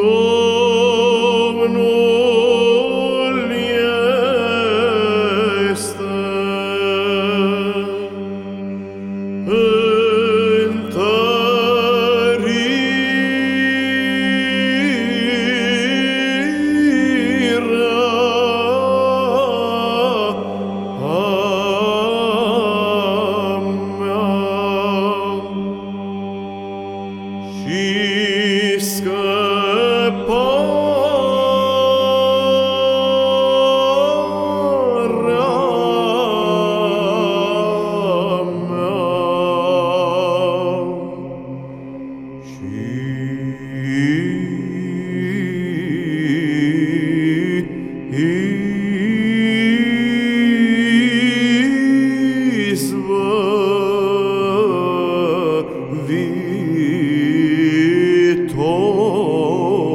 Oh. He Oh.